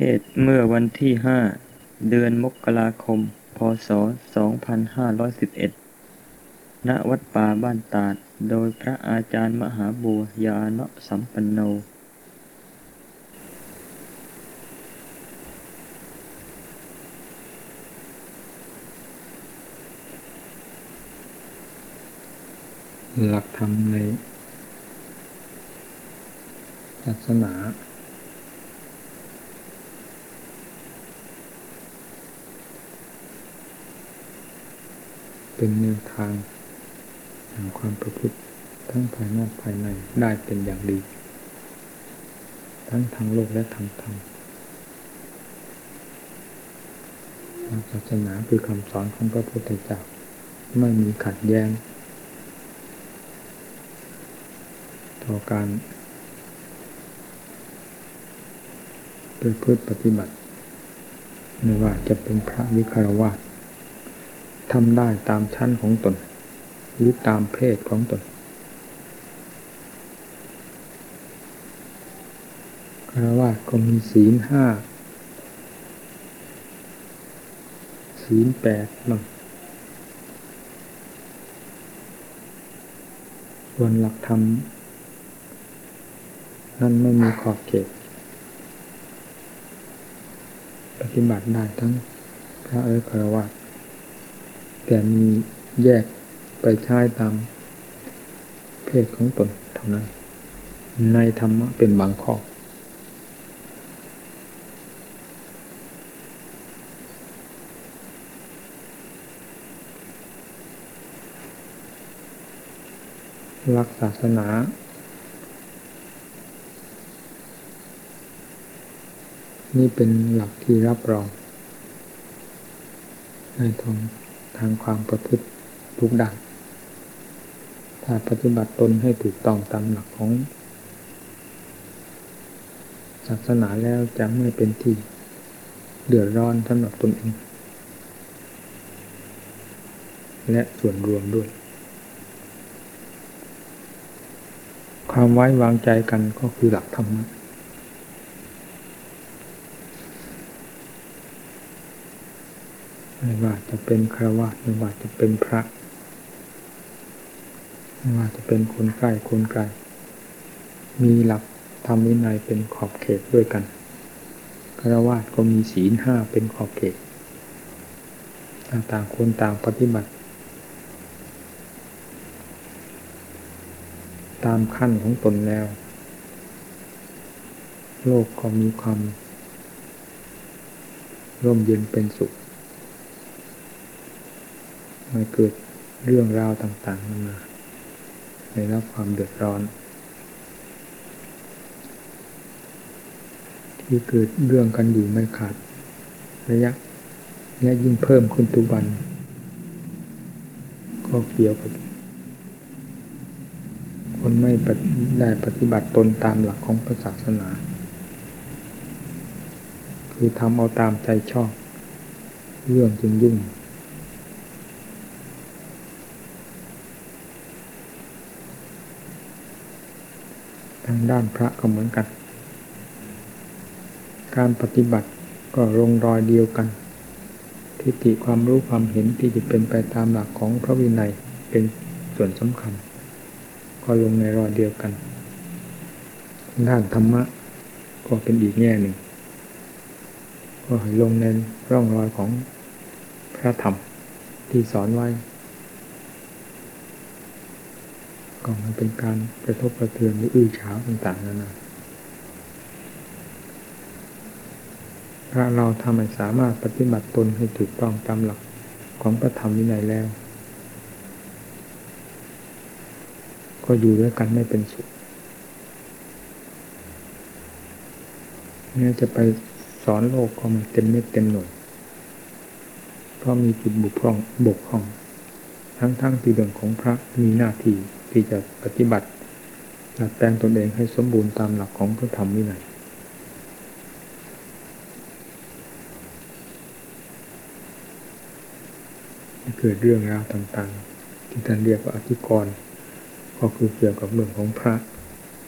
เทศเมื่อวันที่ห้าเดือนมกราคม พศ 2511 ณ วัดป่าบ้านตาด โดยพระอาจารย์มหาบัวยาเนะสัมปันโน หลักธรรมในศาสนา เป็นแนวทางแห่งความประพฤติทั้งภายนอกภายในได้เป็นอย่างดี ทั้งทางโลกและทางธรรมศาสนาคือคำสอนของพระพุทธเจ้าไม่มีขัดแย้ง ต่อการประพฤติปฏิบัติ ไม่ว่าจะเป็นพระวิคารวาส ทำได้ตามชั้นของตน หรือตามเพศของตน คารวาสก็มีศีลห้า ศีลแปดบ้างส่วนหลักธรรม นั้นไม่มีขอบเขต ปฏิบัติได้ทั้งพระเอกคารวะ แต่มีแยกไปใช้ตามเพศของตนเท่านั้น ในธรรมะเป็นบางข้อหลักศาสนา นี่เป็นหลักที่รับรองในทาง ทางความประพฤติทุกด้านถ้าปฏิบัติตนให้ถูกต้องตามหลักของศาสนาแล้วจะไม่เป็นที่เดือดร้อนสำหรับตนเอง และส่วนรวมด้วย ความไว้วางใจกันก็คือหลักธรรมะ ไม่ว่าจะเป็นคราวาสไม่ว่าจะเป็นพระ ไม่ว่าจะเป็นคนใกล้คนไกลมีหลักธรรมวินัยเป็นขอบเขตด้วยกันคราวาสก็มีศีลห้าเป็นขอบเขตต่างคนต่างปฏิบัติ ตามขั้นของตนแล้ว โลกก็มีความร่มเย็นเป็นสุข ไม่เกิดเรื่องราวต่างๆมาในรับความเดือดร้อน ที่เกิดเรื่องกันอยู่ไม่ขาดระยะและยิ่งเพิ่มขึ้นทุกวัน ก็เกี่ยวกับคนไม่ได้ปฏิบัติตนตามหลักของศาสนา คือทำเอาตามใจชอบ เรื่องจึงยุ่ง ทางด้านพระก็เหมือนกัน การปฏิบัติก็ลงรอยเดียวกัน ทิฏฐิความรู้ความเห็นที่จะเป็นไปตามหลักของพระวินัยเป็นส่วนสำคัญ ก็ลงในรอยเดียวกัน ด้านธรรมะก็เป็นอีกแง่หนึ่ง ก็ให้ลงในร่องรอยของพระธรรมที่สอนไว้ ก็มันเป็นการกระทบกระเทือนหรืออื้อฉาวต่างๆนานาพระเราทำให้สามารถปฏิบัติตนให้ถูกต้องตามหลักของพระธรรมวินัยแล้ว ก็อยู่ด้วยกันไม่เป็นสุขเนี่ยจะไปสอนโลกก็มันเต็มเม็ดเต็มหน่วยเพราะมีจุดบุกพร่องบกพร่อง ทั้งๆทที่เรื่องของพระมีหน้าที่ ที่จะปฏิบัติดัดแปลงตนเองให้สมบูรณ์ตามหลักของพระธรรมวินัยเกิดเรื่องราวต่างๆ ที่ท่านเรียกว่าอธิกรณ์ก็คือเกี่ยวกับเรื่องของพระ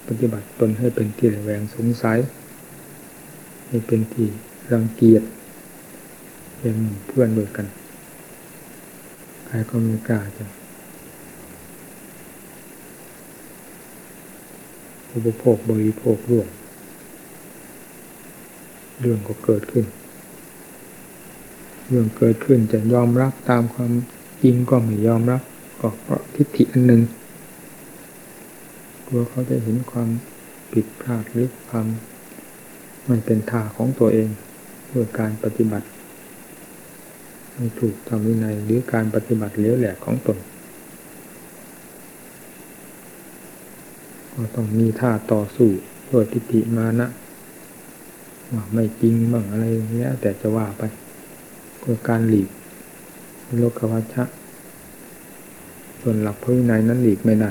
ปฏิบัติตนให้เป็นที่ระแวงสงสัย ให้เป็นที่รังเกียจเป็นเพื่อนด้วยกัน ใครก็ไม่กล้าจะ อุปโภคบริโภคร่วมเรื่องก็เกิดขึ้น เรื่องเกิดขึ้นจะยอมรับตามความจริงก็ไม่ยอมรับก็เพราะทิฏฐิอันหนึ่งกลัวเขาจะเห็นความผิดพลาดหรือความไม่เป็นท่าของตัวเองด้วยการปฏิบัติไม่ถูกทำวินัยหรือการปฏิบัติเลี้ยวแหลกของตน ก็ต้องมีท่าต่อสู้ด้วยทิฏฐิมานะว่าไม่จริงบ้างอะไรแล้วแต่จะว่าไปเพื่อการหลีกโลกวัชชะ ส่วนหลักพระวินัยนั้นหลีกไม่ได้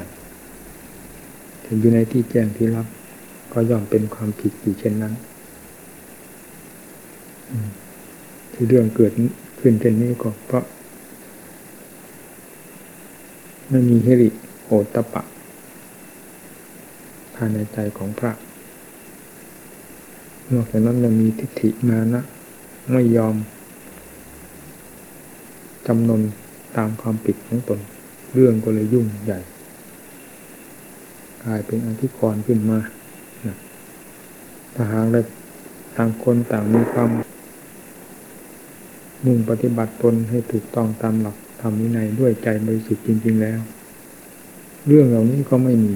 ถึงอยู่ในที่แจ้งที่รับ ก็ย่อมเป็นความผิดอยู่เช่นนั้นที่เรื่องเกิดขึ้นเช่นนี้ก็เพราะ ไม่มีเฮริโอตปะ ภายในใจของพระ นอกจากนั้นยังมีทิฏฐิมานะ ไม่ยอมจำนนตามความผิดของตน เรื่องก็เลยยุ่งใหญ่กลายเป็นอธิกรขึ้นมาถ้าหากได้ต่างคนต่างมีความมุ่งปฏิบัติตนให้ถูกต้องตามหลักธรรมวินัยด้วยใจบริสุทธิ์จริง ๆแล้ว เรื่องเหล่านี้ก็ไม่มี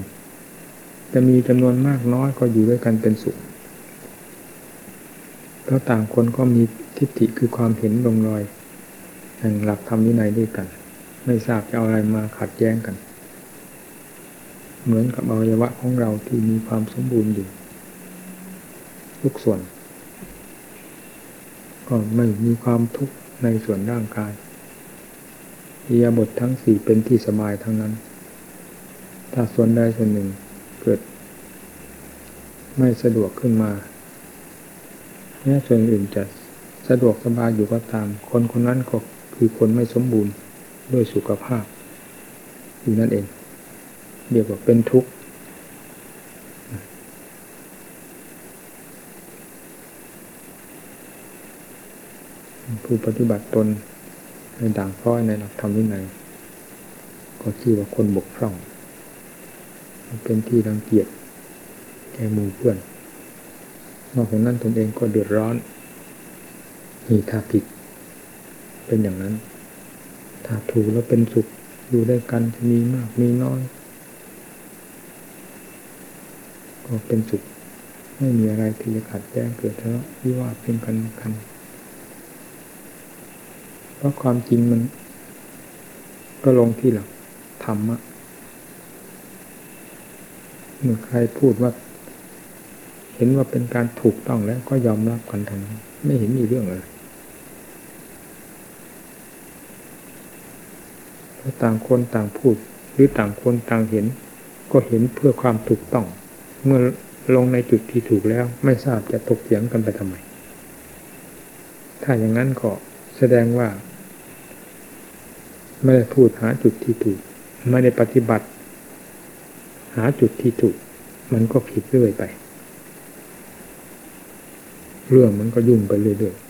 จะมีจำนวนมากน้อยก็อยู่ด้วยกันเป็นสุขเพราะต่างคนก็มีทิฏฐิคือความเห็นลงรอยแห่งหลักธรรมวินัยด้วยกัน ไม่ทราบจะเอาอะไรมาขัดแย้งกัน เหมือนกับอวัยวะของเราที่มีความสมบูรณ์อยู่ทุกส่วน ก็ไม่มีความทุกข์ในส่วนร่างกายอิยาบททั้งสี่เป็นที่สบายทั้งนั้น ถ้าส่วนใดส่วนหนึ่ง เกิด ไม่สะดวกขึ้นมาแม้ส่วนอื่นจะสะดวกสบายอยู่ก็ตาม คนคนนั้นก็คือคนไม่สมบูรณ์ด้วยสุขภาพ อยู่นั่นเองเรียกว่าเป็นทุกข์ผู้ปฏิบัติตนในด่างพร้อยในหลักธรรมวินัยก็ชื่อว่าคนบกพร่อง เป็นที่รังเกียจแก่หมู่เพื่อนนอกจากนั้นตนเองก็เดือดร้อนมีท่าผิด เป็นอย่างนั้น ถ้าถูกแล้วเป็นสุขอยู่ด้วยกันจะมีมากมีน้อย ก็เป็นสุข ไม่มีอะไรที่จะขัดแย้งเกิดทะเลาะวิวาทเป็นกันกันเพราะความจริงมัน ก็ลงที่หลักธรรมะ ใครพูดว่า เห็นว่าเป็นการถูกต้องแล้วก็ยอมรับกันทันไม่เห็นมีเรื่องอะไรต่างคนต่างพูด หรือต่างคนต่างเห็น ก็เห็นเพื่อความถูกต้อง เมื่อลงในจุดที่ถูกแล้ว ไม่ทราบจะถกเถียงกันไปทำไม ถ้าอย่างนั้นก็แสดงว่า ไม่ได้พูดหาจุดที่ถูก ไม่ได้ปฏิบัติ หาจุดที่ถูก มันก็ผิดเรื่อยไป เรื่องมันก็ยุ่งไปเรื่อยๆ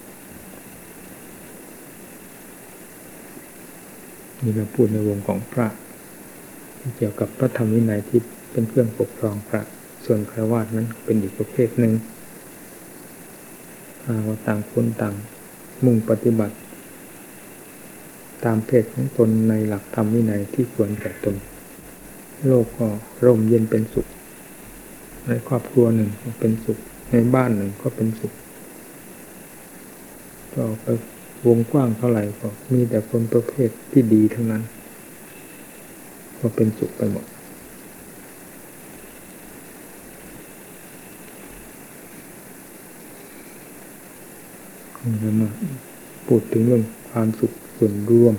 นี่เราพูดในวงของพระ เกี่ยวกับพระธรรมวินัยที่เป็นเครื่องปกครองพระ ส่วนครวาสนั้นเป็นอีกประเภทหนึ่งว่าต่างคนต่างมุ่งปฏิบัติ ตามเพศของตนในหลักธรรมวินัยที่ควรแก่ตน โลกก็ร่มเย็นเป็นสุข ในครอบครัวหนึ่งก็เป็นสุข ในบ้านหนึ่งก็เป็นสุขก็ไปวงกว้างเท่าไหร่ก็มีแต่คนประเภทที่ดีทั้งนั้น ก็เป็นสุขไปหมดเรามาพูดถึงเรื่องความสุขส่วนรวม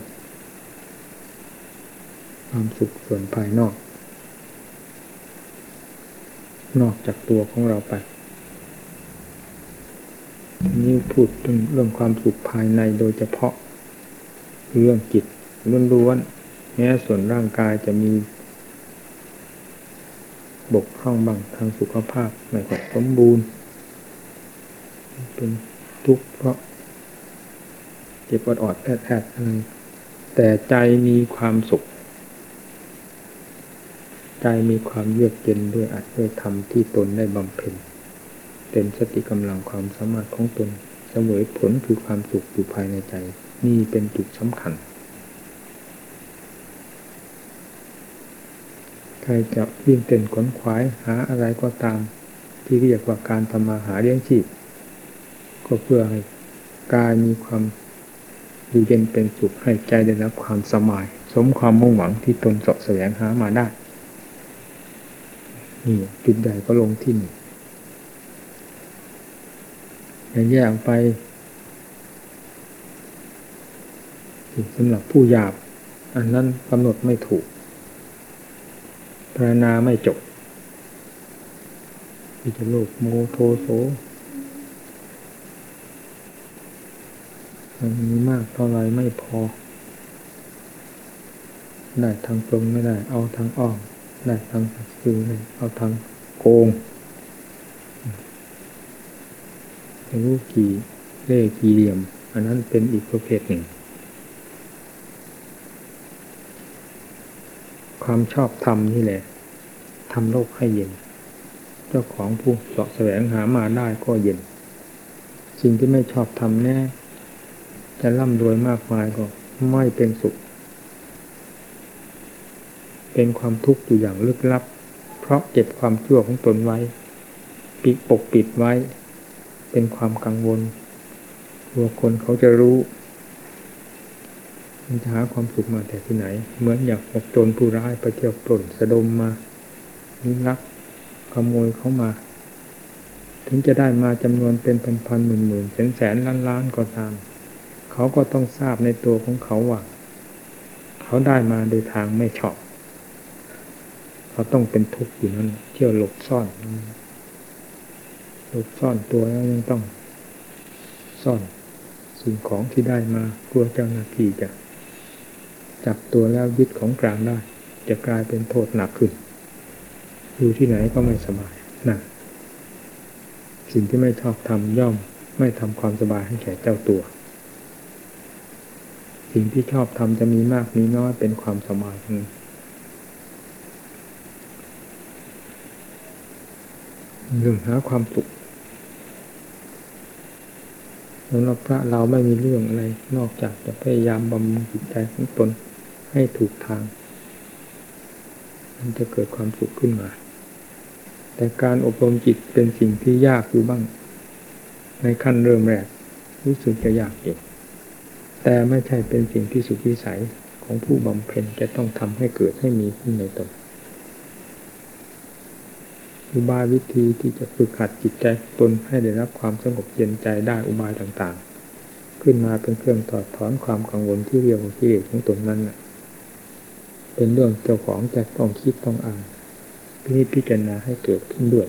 ความสุขส่วนภายนอก นอกจากตัวของเราไปนี้พูดถึงเรื่องความสุขภายในโดยเฉพาะ เรื่องจิตล้วนๆแม้ส่วนร่างกายจะมีบกพร่องบ้างทางสุขภาพไม่ค่อยสมบูรณ์ เป็นทุกข์เพราะเจ็บออดออดแอดแอดอะไรแต่ใจมีความสุข ใจมีความเยือกเย็นด้วยอรรถด้วยธรรมที่ตนได้บำเพ็ญเต็มสติกำลังความสามารถของตนเสมอผลคือความสุขอยู่ภายในใจ นี่เป็นจุดสำคัญ ใครจะวิ่งเต้นขนขวายหาอะไรก็ตาม ที่เรียกว่าการทำมาหาเลี้ยงชีพ ก็เพื่อให้กายมีความอยู่เย็นเป็นสุขให้ใจได้รับความสมาย สมความมุ่งหวังที่ตนเสาะแสวงหามาได้ นี่จุดใหญ่ก็ลงที่นี่อย่างแยกไปสำหรับผู้หยาบ อันนั้นกำหนดไม่ถูกพารณาไม่จบที่จะโลกโมโทโสมันมีมากเท่าไรไม่พอ ได้ทางตรงไม่ได้ เอาทางอ้อม ได้ทางคือเอาทางโกงไม่รู้กี่เล่กี่เหลี่ยม อันนั้นเป็นอีกประเภทหนึ่ง ความชอบธรรมนี่แหละทำโลกให้เย็น เจ้าของผู้สาะแสวงหามาได้ก็เย็น สิ่งที่ไม่ชอบทำแน่ จะร่ำรวยมากมายก็ไม่เป็นสุข เป็นความทุกข์อยู่อย่างลึกลับ เพราะเก็บความชั่วของตนไว้ ปิดปกปิดไว้ เป็นความกังวลกลัวคนเขาจะรู้มันจะหาความสุขมาแต่ที่ไหน เหมือนอยางพวกโจรผู้ร้ายไปเที่ยวปล้นสะดมมานี่ลักขโมยเขามา ถึงจะได้มาจำนวนเป็นพันพันหมื่นหมื่นแสนแสนล้านล้านก็ตาม เขาก็ต้องทราบในตัวของเขาว่า เขาได้มาโดยทางไม่ชอบ เขาต้องเป็นทุกข์อยู่นั้นเที่ยวหลบซ่อนหลบซ่อนตัวแล้วยังต้อง ซ่อนสิ่งของที่ได้มากลัวเจ้าหน้าที่จะจับตัวแล้วยึดของกลางได้ จะกลายเป็นโทษหนักขึ้น อยู่ที่ไหนก็ไม่สบายนะสิ่งที่ไม่ชอบทำย่อมไม่ทำความสบายให้แก่เจ้าตัว สิ่งที่ชอบทำจะมีมากมีน้อยเป็นความสบาย เรื่องหาความสุขสำหรับพระเราไม่มีเรื่องอะไร นอกจากจะพยายามบำรุงจิตใจของตนให้ถูกทาง มันจะเกิดความสุขขึ้นมา แต่การอบรมจิตเป็นสิ่งที่ยากอยู่บ้าง ในขั้นเริ่มแรก รู้สึกจะยากเองแต่ไม่ใช่เป็นสิ่งที่สุดวิสัยของผู้บำเพ็ญจะต้องทำให้เกิดให้มีขึ้นในตน อุบายวิธีที่จะฝึกหัดจิตใจตนให้ได้รับความสงบเย็นใจได้อุบายต่างๆ ขึ้นมาเป็นเครื่องถอดถอนความกังวลที่เรียกว่ากิเลสของตนนั้นเป็นเรื่องเจ้าของจะต้องคิดต้องอ่านพิพิจารณาให้เกิดขึ้นด้วย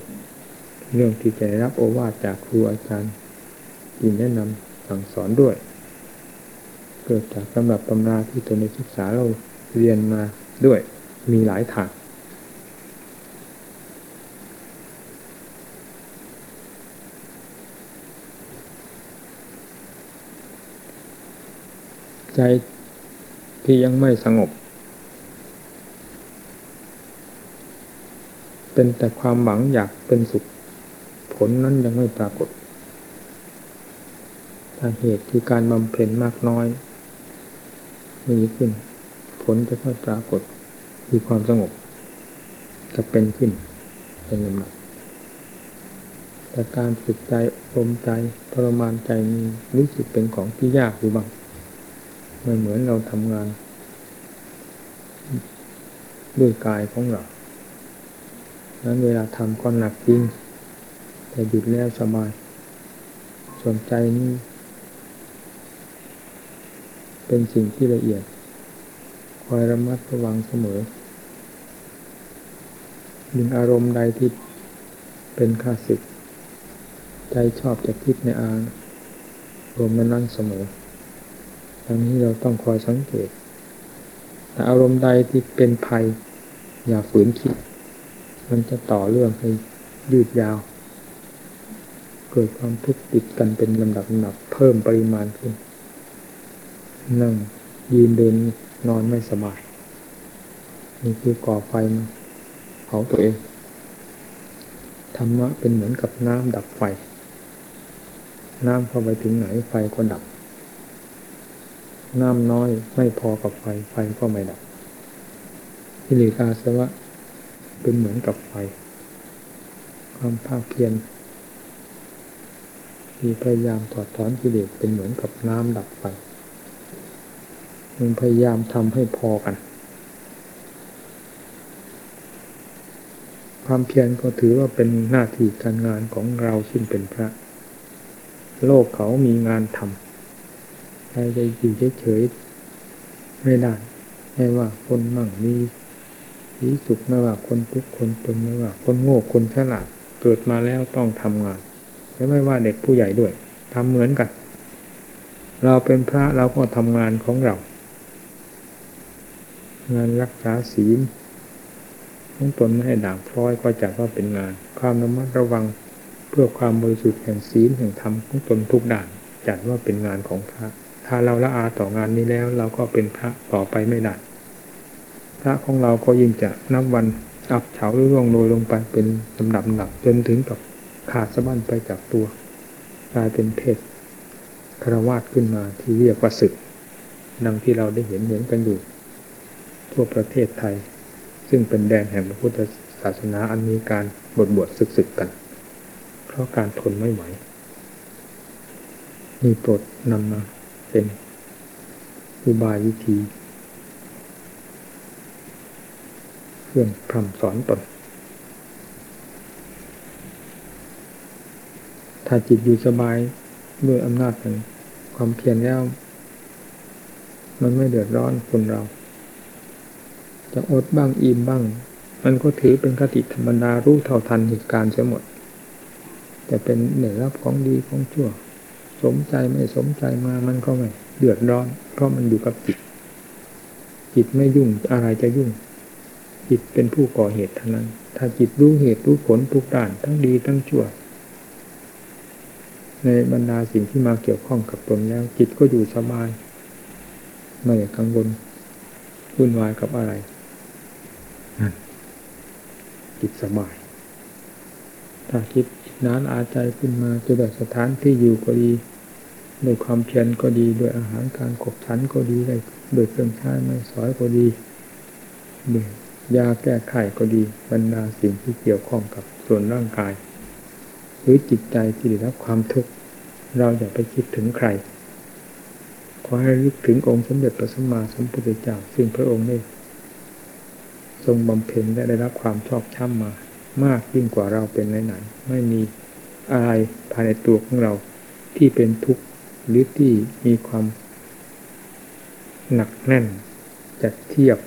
เรื่องที่จะได้รับโอวาทจากครูอาจารย์ยินแนะนำสั่งสอนด้วย เกิดจากสำหรับตำราที่ตนในศึกษาเราเรียนมาด้วยมีหลายทาง ใจที่ยังไม่สงบ เป็นแต่ความหวังอยากเป็นสุข ผลนั้นยังไม่ปรากฏทางเหตุคือการบำเพ็ญมากน้อยมีขึ้น ผลจะค่อยปรากฏคือความสงบ จะเป็นขึ้นเป็นลำดับแต่การฝึกใจอมใจทรมานใจนี้รู้สึกเป็นของที่ยากอยู่บ้าง ไม่เหมือนเราทำงาน ด้วยกายของเรา นั้นเวลาทำก็หนักจริง แต่หยุดแล้วสบาย ส่วนใจนี้เป็นสิ่งที่ละเอียด คอยระมัดระวังเสมอยิงอารมณ์ใดที่เป็นข้าศึก ใจชอบจะคิดในอารมณ์นั้นเสมอ อันนี้เราต้องคอยสังเกตอารมณ์ใดที่เป็นภัย อย่าฝืนคิด มันจะต่อเรื่องให้ยืดยาวกกิดความทุกข์ติดกันเป็นลำดับลำดับเพิ่มปริมาณขึ้น นั่งยืนเดินนอนไม่สบายนี่คือก่อไฟมาเผาตัวเอง ธรรมะเป็นเหมือนกับน้ำดับไฟ น้ำเข้าไปถึงไหนไฟก็ดับ น้ำน้อยไม่พอกับไฟ ไฟก็ไม่ดับกิเลสอาสวะเป็นเหมือนกับไฟ ความภาคเพียรที่พยายามถอดถอนกิเลสเป็นเหมือนกับน้ำดับไฟมันพยายามทำให้พอกัน ความเพียรก็ถือว่าเป็นหน้าที่การงานของเราซึ่งเป็นพระ โลกเขามีงานทำ รจะอยู่เฉยๆไม่ได้ไม่ว่าคนมั่งมีสีสุขไม่ว่าคนทุกคนจนไม่ว่า คนโง่คนฉลาดเกิดมาแล้วต้องทำงานไม่ว่าเด็กผู้ใหญ่ด้วยทำเหมือนกัน เราเป็นพระเราก็ทำงานของเรา งานรักษาศีลของตนไม่ให้ด่างพร้อยก็จัดว่าเป็นงาน ความระมัดระวังเพื่อความบริสุทธิ์แห่งศีลแห่งธรรมของตนทุกด่านจัดว่าเป็นงานของพระ ถ้าเราละอาต่องานนี้แล้ว เราก็เป็นพระต่อไปไม่ได้พระของเราก็ยิ่งจะนับวันอับเฉาหรือร่วงโรยลงไปเป็นลำดับลำดับจนถึงกับขาดสะบั้นไปจากตัวกลายเป็นเพศคารวาสขึ้นมาที่เรียกว่าศึกดังที่เราได้เห็นเห็นกันอยู่ ทั่วประเทศไทย ซึ่งเป็นแดนแห่งพระพุทธศาสนาอันมีการบทบวชศึกๆกัน เพราะการทนไม่ไหว มีโปรดนำมา เป็นอุบายวิธี เครื่องพร่ำสอนตนถ้าจิตอยู่สบายด้วยอำนาจแห่งความเพียรแล้ว มันไม่เดือดร้อนคนเรา จะอดบ้างอิ่มบ้าง มันก็ถือเป็นคติธรรมดารู้เท่าทันเหตุการณ์เสียหมด แต่เป็นเหนือรับของดีของชั่ว สมใจไม่สมใจมามันก็ไม่เดือดร้อน เพราะมันอยู่กับจิต จิตไม่ยุ่งอะไรจะยุ่ง จิตเป็นผู้ก่อเหตุเท่านั้น ถ้าจิตรู้เหตุรู้ผลทุกด้านทั้งดีทั้งชั่ว ในบรรดาสิ่งที่มาเกี่ยวข้องกับตนแล้ว จิตก็อยู่สบาย ไม่กังวลวุ่นวายกับอะไรนั่นจิตสบาย ถ้าคิด นานอาใจขึ้นมาจะแบบสถานที่อยู่ก็ดีโดยความเพียรก็ดีโดยอาหารการขบฉันก็ดีได้ด้วยเครื่องใช้ไม้สอยก็ดีด้วยยาแก้ไขก็ดีบรรดาสิ่งที่เกี่ยวข้องกับส่วนร่างกาย หรือจิตใจที่ได้รับความทุกข์เราอย่าไปคิดถึงใครขอให้รึกถึงองค์สมเด็จพระสัมมาสัมพุทธเจ้าซึ่งพระองค์ได้ทรงบำเพ็ญและได้รับความชอบช่ำมา มากยิ่งกว่าเราเป็นไหนๆไม่มีอะไรภายในตัวของเราที่เป็นทุกข์หรือที่มีความ หนักแน่นจะเทียบ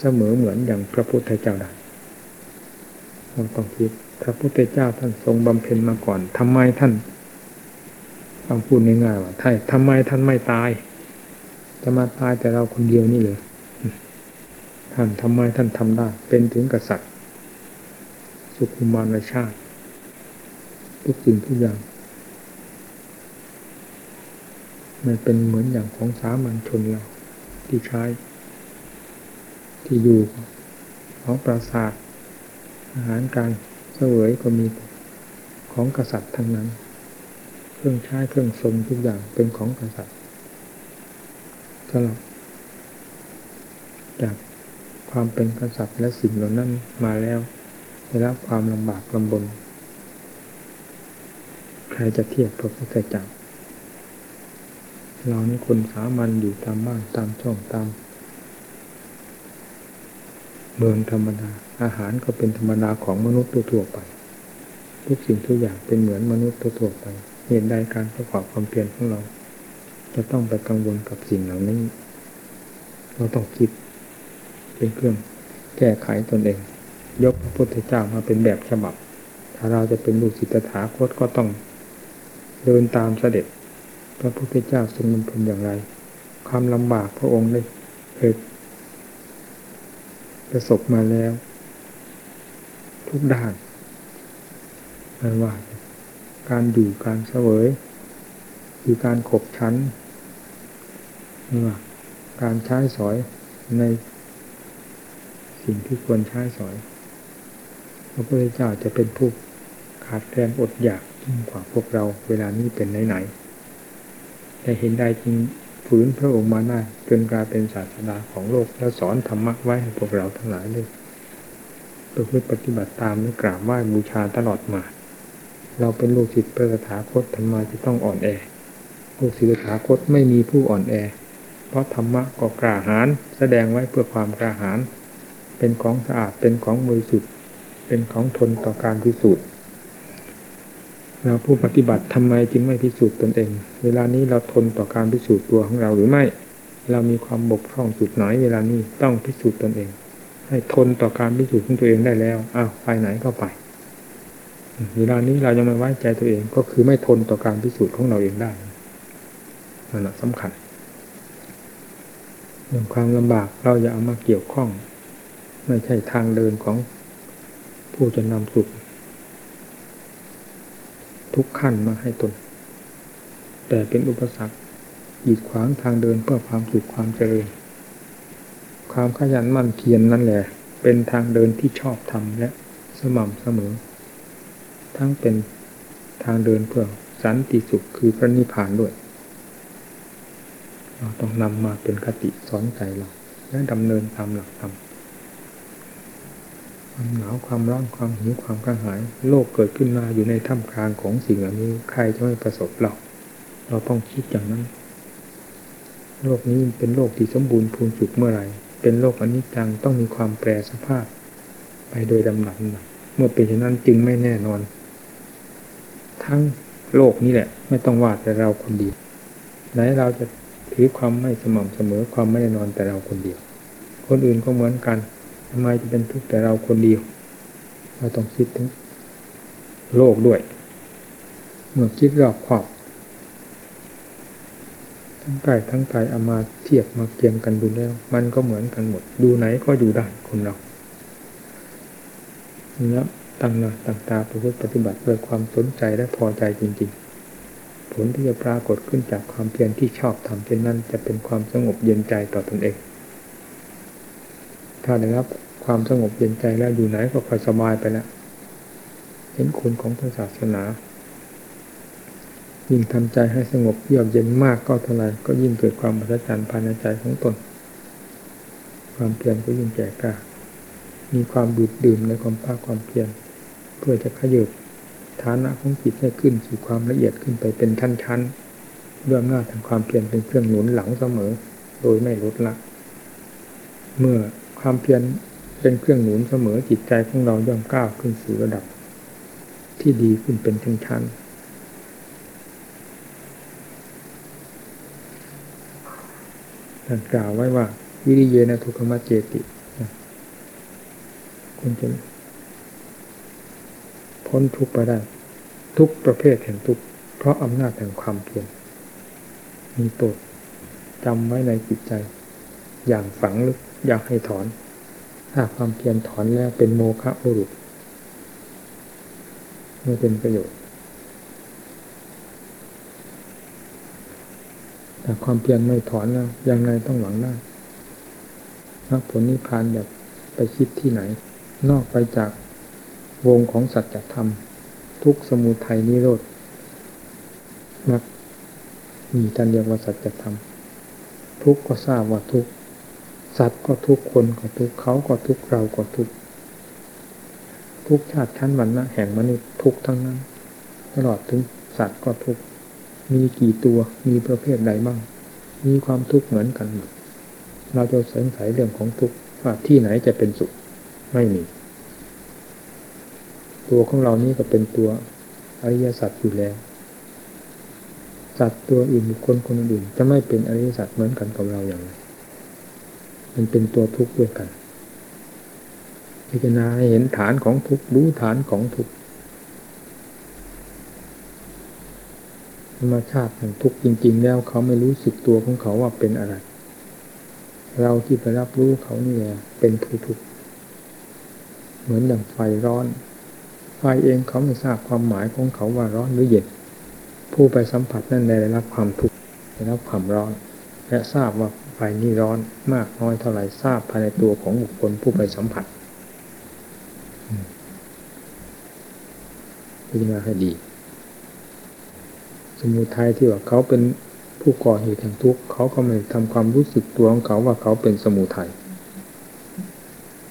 เสมอเหมือนอย่างพระพุทธเจ้าได้เราต้องคิดพระพุทธเจ้าท่านทรงบำเพ็ญมาก่อนทำไมท่านต้องพูดง่ายๆว่าท่านทำไมท่านไม่ตาย จะมาตายแต่เราคนเดียวนี่เลยท่านทำไมท่านทำได้ เป็นถึงกษัตริย์ สุขุมารชาติ ทุกสิ่งทุกอย่างไม่เป็นเหมือนอย่างของสามัญชนเรา ที่ใช้ ที่อยู่ของปราสาท อาหารการเสวยก็มีของกษัตริย์ทั้งนั้น เครื่องใช้เครื่องทรงทุกอย่างเป็นของกษัตริย์สลับจากความเป็นกษัตริย์และสิ่งเหล่านั้นมาแล้ว ได้รับความลำบากลำบน ใครจะเทียบพระพุทธเจ้าเรานี่คนสามัญอยู่ตามบ้านตามช่องตาม เมืองธรรมดา อาหารก็เป็นธรรมดาของมนุษย์ทั่วไป ทุกสิ่งทุกอย่างเป็นเหมือนมนุษย์ทั่วไป เหตุใดการประกอบความเพียรของเรา จะต้องไปกังวลกับสิ่งเหล่านี้ เราต้องคิดเป็นเครื่องแก้ไขตนเอง ยกพระพุทธเจ้ามาเป็นแบบฉบับ ถ้าเราจะเป็นลูกศิษย์ถาคตก็ต้องเดินตามเสด็จ พระพุทธเจ้าทรงบำเพ็ญอย่างไร ความลำบากพระองค์ได้เคยประสบมาแล้ว ทุกด้านมันว่า การอยู่การเสวยคือการขบชั้นนี่ว่าการใช้สอยในสิ่งที่ควรใช้สอย พระพุทธเจ้าจะเป็นผู้ขาดแคลนอดอยากยิ่งกว่าพวกเราเวลานี้เป็นไหนๆแต่เห็นได้จริงฝืนพระองค์มาได้จนกลายเป็นศาสนาของโลกแล้วสอนธรรมะไว้ให้พวกเราทั้งหลายเลยประพฤติปฏิบัติตามและกราบไหว้บูชาตลอดมา เราเป็นลูกศิษย์พระสถาคตธรรมาจะต้องอ่อนแอลูกศิษย์พระสถาคตไม่มีผู้อ่อนแอ เพราะธรรมะก็กล้าหาญแสดงไว้เพื่อความกล้าหาญเป็นของสะอาดเป็นของบริสุทธิ์ เป็นของทนต่อการพิสูจน์เราผู้ปฏิบัติทำไมจึงไม่พิสูจน์ตนเอง เวลานี้เราทนต่อการพิสูจน์ตัวของเราหรือไม่ เรามีความบกพร่องจุดไหนเวลานี้ต้องพิสูจน์ตนเอง ให้ทนต่อการพิสูจน์ของตัวเองได้แล้วอ้าวไปไหนก็ไป เวลานี้เรายังไม่ไว้ใจตัวเองก็คือไม่ทนต่อการพิสูจน์ของเราเองได้นั่นแหละสำคัญเรื่องความลำบากเราอย่าเอามาเกี่ยวข้อง ไม่ใช่ทางเดินของ ผู้จะนำสุข ทุกขั้นมาให้ตน แต่เป็นอุปสรรคกีดขวางทางเดินเพื่อความสุขความเจริญ ความขยันมั่นเพียรนนั่นแหละ เป็นทางเดินที่ชอบทำและสม่ำเสมอ ทั้งเป็นทางเดินเพื่อสันติสุขคือพระนิพพานด้วย เราต้องนำมาเป็นคติสอนใจเราและดำเนินตามหลักธรรม ความหนาวความร้อนความหิวความกระหาย โลกเกิดขึ้นมาอยู่ในท่ามกลางของสิ่งเหล่านี้ใครจะไม่ประสบเรา เราต้องคิดอย่างนั้น โลกนี้เป็นโลกที่สมบูรณ์พูนสุขเมื่อไหร่ เป็นโลกอนิจจังต้องมีความแปรสภาพ ไปโดยดำหนักเมื่อเป็นเช่นนั้นจึงไม่แน่นอน ทั้งโลกนี้แหละ ไม่ต้องว่าแต่เราคนเดียวไหนเราจะถือความไม่สม่ำเสมอความไม่แน่นอนแต่เราคนเดียว คนอื่นก็เหมือนกัน ทำไมจะเป็นทุกข์แต่เราคนเดียวเราต้องคิดถึงโลกด้วย เมื่อคิดรอบขอบ ทั้งกายทั้งกายเอามาเทียบมาเกียงกันดูแล้ว มันก็เหมือนกันหมด ดูไหนก็อยู่ได้คนเราเนี้ยตั้งหน้าตั้งตาประพฤติปฏิบัติด้วยความสนใจและพอใจจริง ๆ ผลที่จะปรากฏขึ้นจากความเพียรที่ชอบทำเป็นนั้น จะเป็นความสงบเย็นใจต่อตนเอง ถ้าได้รับความสงบเย็นใจแล้วอยู่ไหนก็ค่อยสบายไปแล้วเห็นคุณของพระศาสนา ยิ่งทำใจให้สงบเยือกเย็นมากก็เท่าไรก็ยิ่งเกิดความประทับภายในใจของตน ความเพียรก็ยิ่งแก่กล้ามีความดูดดื่มในความภาคความเพียรเพื่อจะขยบฐานะของจิตให้ขึ้นสู่ความละเอียดขึ้นไปเป็นชั้นๆด้วยอำนาจแห่งความเพียรเป็นเครื่องหนุนหลังเสมอ โดยไม่ลดละ เมื่อ ความเพียรเป็นเครื่องหนุนเสมอจิตใจของเราย่อมก้าวขึ้นสู่ระดับ ที่ดีขึ้นเป็นชั้นท่านกล่าวไว้ว่า วิริเยนะทุกขมัจเจติคุณจะพ้นทุกไปได้ ทุกประเภทแห่งทุกเพราะอำนาจแห่งความเพียรมีตดจำไว้ในจิตใจ อย่างฝังลึก อยากให้ถอน ถ้าความเพียรถอนแล้วเป็นโมฆะบุรุษไม่เป็นประโยชน์ แต่ความเพียรไม่ถอนแล้วยังไงต้องหวังได้มรรคผลนิพพานแบบไปคิดที่ไหน นอกไปจากวงของสัจธรรม ทุกสมุทัยนิโรธมักมีท่านเรียกว่าสัจธรรม ทุกก็ทราบว่าทุก สัตว์ก็ทุกคนก็ทุกเขาก็ทุกเราก็ทุกทุกชาติชั้นวรรณะแห่งมนุษย์ทุกทั้งนั้น ตลอดถึงสัตว์ก็ทุกมีกี่ตัวมีประเภทใดบ้าง มีความทุกข์เหมือนกันหมดเราจะสงสัยเรื่องของทุกข์ว่าที่ไหนจะเป็นสุขไม่มี ตัวของเรานี้ก็เป็นตัวอริยสัจอยู่แล้วสัตว์ตัวอื่นบุคคลคนอื่นจะไม่เป็นอริยสัจเหมือนกันกับเราอย่างไร มันเป็นตัวทุกข์ด้วยกันพิจารณาให้เห็นฐานของทุกข์รู้ฐานของทุกข์ธรรมชาติของทุกข์จริง ๆ แล้วเขาไม่รู้สึกตัวของเขาว่าเป็นอะไร เราที่ไปรับรู้เขานี่แหละเป็นผู้ทุกข์เหมือนอย่างไฟร้อน ไฟเองเขาไม่ทราบความหมายของเขาว่าร้อนหรือเย็นผู้ไปสัมผัสนั่นได้รับความทุกข์ได้รับความร้อน และทราบว่า ไฟนี้ร้อนมากน้อยเท่าไหร่ทราบภายในตัวของบุคคลผู้ไปสัมผัสพิจารณาให้ดี สมุทัยที่ว่าเขาเป็นผู้ก่อเหตุแห่งทุกข์เขาก็ไม่ทำความรู้สึกตัวของเขาว่าเขาเป็นสมุทัย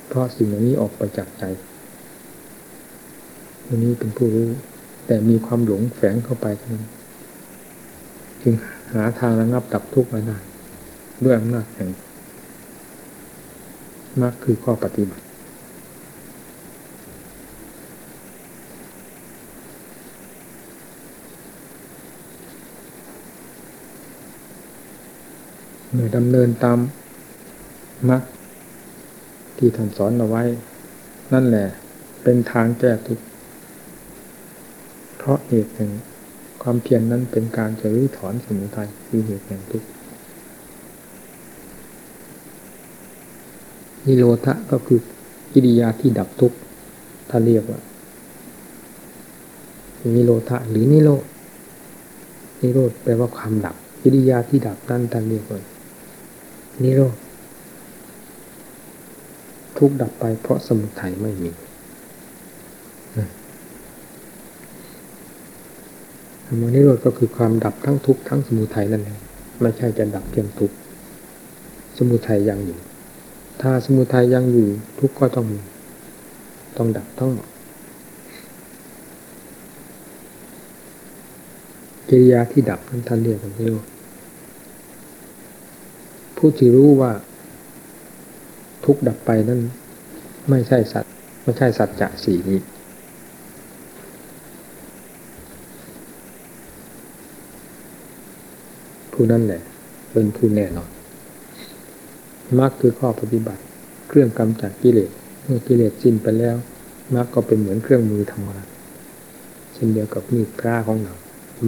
เพราะสิ่งเหล่านี้ออกไปจากใจวันนี้เป็นผู้รู้ แต่มีความหลงแฝงเข้าไปเท่านั้นจึงหาทางระงับดับทุกข์ไม่ได้ ด้วยอำนาจแห่งมรรคคือข้อปฏิบัติ เมื่อดำเนินตามมรรคที่ท่านสอนเอาไว้ นั่นแหละ เป็นทางแก้ทุกข์เพราะเหตุแห่งความเพียรนนั้นเป็นการจะรื้อถอนสมุทัยคือเหตุแห่งทุกข์ นิโรธะก็คือกิริยาที่ดับทุกข์ถ้าเรียกว่านิโรธะหรือนิโรธนิโรธแปลว่าความดับกิริยาที่ดับนั่นท่านเรียกว่านิโรธทุกดับไปเพราะสมุทัยไม่มีธรรมนิโรธก็คือความดับทั้งทุกข์ทั้งสมุทัยนั่นเองไม่ใช่จะดับเพียงทุกข์สมุทัยยังอยู่ ถ้าสมุทัยยังอยู่ทุกข์ก็ต้องมี ต้องดับทั้งหมดกิริยาที่ดับนั้นท่านเรียกว่านิโรธผู้ที่รู้ว่า ทุกดับไปนั้นไม่ใช่สัตว์ไม่ใช่สัจจะสี่นี้ผู้นั้นแหละเป็นผู้แน่นอน มรรคคือข้อปฏิบัติ เครื่องกำจัดกิเลสเมื่อกิเลสสิ้นไปแล้วมรรคก็เป็นเหมือนเครื่องมือทำงาน เช่นเดียวกับมีดพระของเรา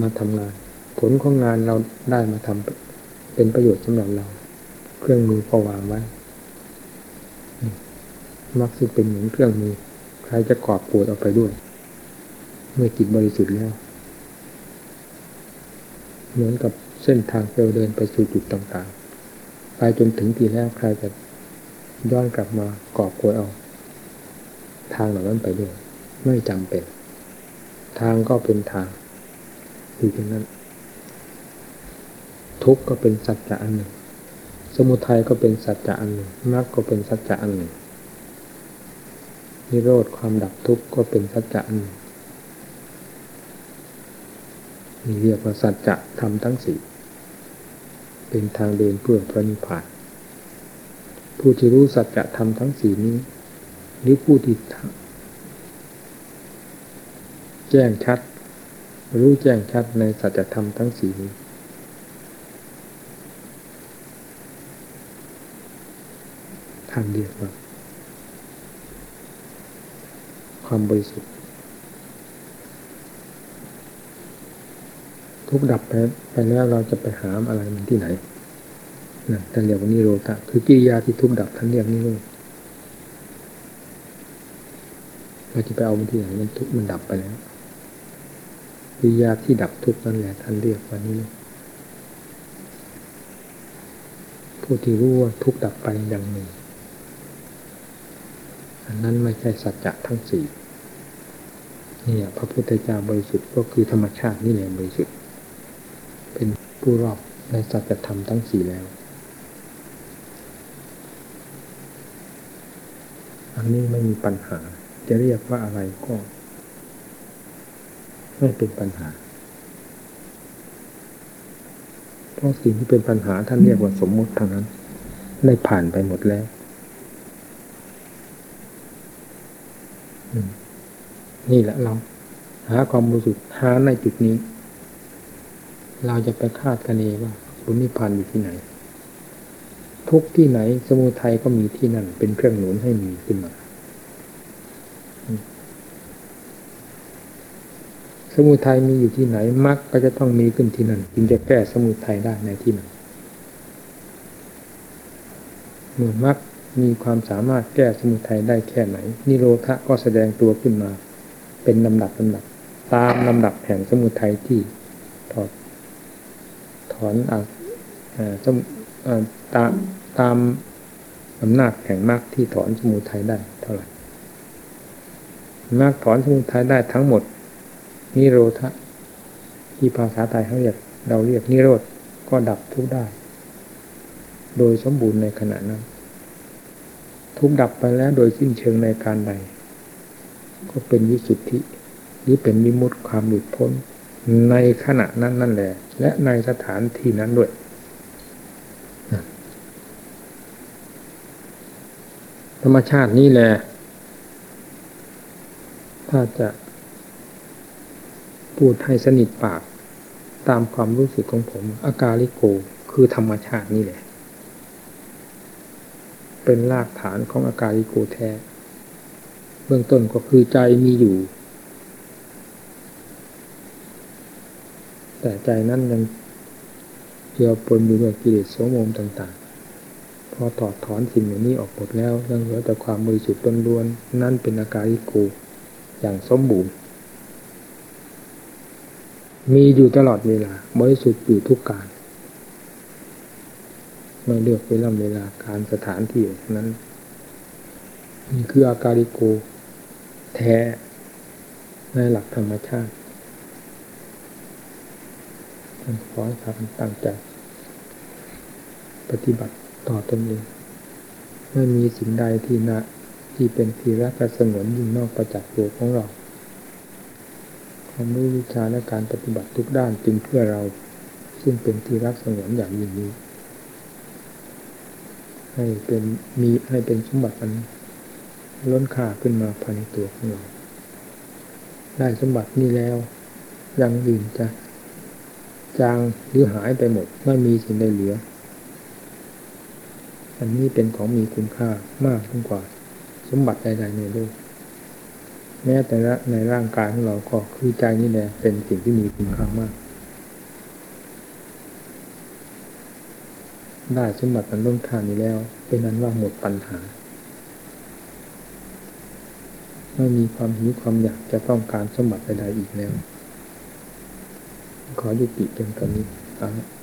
มาทำงาน ผลของงานเราได้มาทำเป็นประโยชน์สำหรับเรา เครื่องมือก็วางไว้มักซึ่งเป็นเหมือนเครื่องมือ ใครจะกอบปวดเอาไปด้วย เมื่อจิตบริสุทธิ์แล้วเหมือนกับเส้นทางเราเดินไปสู่จุดต่างๆ ไปจนถึงที่แล้วใครจะย้อนกลับมากอบปวดเอา ทางเหล่านั้นไปด้วย ไม่จำเป็น ทางก็เป็นทางอยู่ตรงนั้น ทุกข์ก็เป็นสัจจะอันหนึ่ง สมุทัยก็เป็นสัจจะอันหนึ่งมรรคก็เป็นสัจจะอันหนึ่งนิโรธความดับทุกข์ก็เป็นสัจจะอันหนึ่งนี่เรียกว่าสัจจะธรรมทั้งสี่ เป็นทางเดินเพื่อพระนิพพาน ผู้ที่รู้สัจธรรมทั้งสี่นี้ หรือผู้ที่แจ้งชัด รู้แจ้งชัดในสัจธรรมทั้งสี่นี้ ทางเดียวว่าความบริสุทธิ์ ทุกดับไปไปแล้วเราจะไปหาอะไรมันที่ไหนนั่นท่านเรียกว่านิโรธะคือกิริยาที่ทุกดับท่านเรียกนิโรธเราจะไปเอามันที่ไหนมันทุกมันดับไปแล้วกิริยาที่ดับทุกนั่นแหละท่านเรียกว่านิโรธผู้ที่รู้ว่าทุกดับไปอย่างหนึ่งอันนั้นไม่ใช่สัจจะทั้งสี่เนี่ยพระพุทธเจ้าบริสุทธิ์ก็คือธรรมชาตินี่แหละบริสุทธิ์ ผู้รอบในสัจธรรมทั้งสี่แล้ว อันนี้ไม่มีปัญหา จะเรียกว่าอะไรก็ ไม่เป็นปัญหา เพราะสิ่งที่เป็นปัญหาท่านเรียกว่าสมมติทางนั้น ได้ผ่านไปหมดแล้วนี่แหละเรา หาความบริสุทธิ์หาในจุดนี้ เราจะไปคาดคะเนว่าบุญนิพพานอยู่ที่ไหน ทุกที่ไหน สมุทัยก็มีที่นั่น เป็นเครื่องหนุนให้มีขึ้นมา สมุทัยมีอยู่ที่ไหนมรรคก็จะต้องมีขึ้นที่นั่นจึงจะแก้สมุทัยได้ในที่นั้นเมื่อมรรคมีความสามารถแก้สมุทัยได้แค่ไหน นิโรธก็แสดงตัวขึ้นมาเเป็นลำดับลำดับ ตามลำดับแห่งสมุทัยที่ถอด ถอนอ่าสมตามตามอำนาจแห่งมรรคที่ถอนสมุทัยได้เท่าไหร่มรรคถอนสมุทัยได้ทั้งหมด นิโรธที่ภาษาไทยเขาเรียกเราเรียกนิโรธก็ดับทุกได้ โดยสมบูรณ์ในขณะนั้น ทุกดับไปแล้วโดยสิ้นเชิงในการใด ก็เป็นวิสุทธิ หรือเป็นมิมุติความหลุดพ้นในขณะนั้นนั่นแหละ และในสถานที่นั้นด้วยธรรมชาตินี้แหละ ถ้าจะพูดให้สนิทปากตามความรู้สึกของผมอากาลิโกคือธรรมชาตินี่แหละ เป็นรากฐานของอากาลิโกแท้ เบื้องต้นก็คือใจมีอยู่ แต่ใจนั้นยังเกี่ยวปนอยู่ด้วยกิเลสโสมมต่าง ๆ พอถอดถอนสิ่งเหล่านี้ออกหมดแล้วยังเหลือแต่ความบริสุทธิ์ล้วนๆนั่นเป็นอากาลิโกอย่างสมบูรณ์ มีอยู่ตลอดเวลาบริสุทธิ์อยู่ทุกการไม่เลือกเวลาเวลาการสถานที่นั้นนี่คืออาการิโก แท้ในหลักธรรมชาติ ขอให้ทำตั้งใจปฏิบัติต่อตนเองไม่มีสิ่งใดที่นะที่เป็นทีรักและสงวนยิ่งนอกประจักษ์ตัวของเราความรู้วิชาและการปฏิบัติทุกด้านจึงเพื่อเรา ซึ่งเป็นที่รักสงวนอย่างยิ่งนี้ ให้เป็นมีให้เป็นสมบัติอันล้นค่าขึ้นมาภายในตัวของเรา ได้สมบัตินี้แล้ว ยังอื่นจะ จางหรือหายไปหมด ไม่มีสิ่งใดเหลือ อันนี้เป็นของมีคุณค่ามากยิ่งกว่า สมบัติใดๆในโลก แม้แต่ละในร่างกายของเราก็คือใจนี่แหละเป็นสิ่งที่มีคุณค่ามาก ได้สมบัติอันล้นค่านี้แล้ว เป็นนั้นว่าหมดปัญหาไม่มีความหิวความอยากจะต้องการสมบัติใดๆอีกแล้ว ขอยุติเพียงเท่านี้ครับ